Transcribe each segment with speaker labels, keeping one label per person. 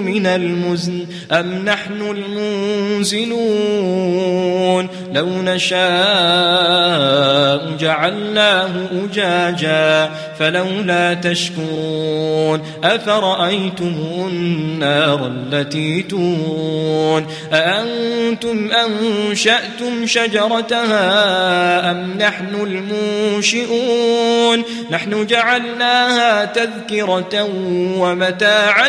Speaker 1: من المزن أم نحن المنزلون لو نشاء جعلناه أجاجا فلولا تشكرون أفرأيتم النار التي تون أأنتم أنشأتم شجرتها أم نحن المنشئون نحن جعلناها تذكرة ومتاعا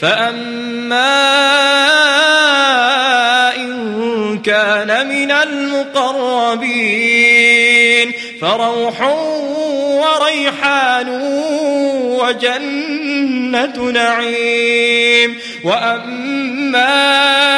Speaker 1: فأما إن كان من المقربين فروح وريحان وجنة نعيم وأما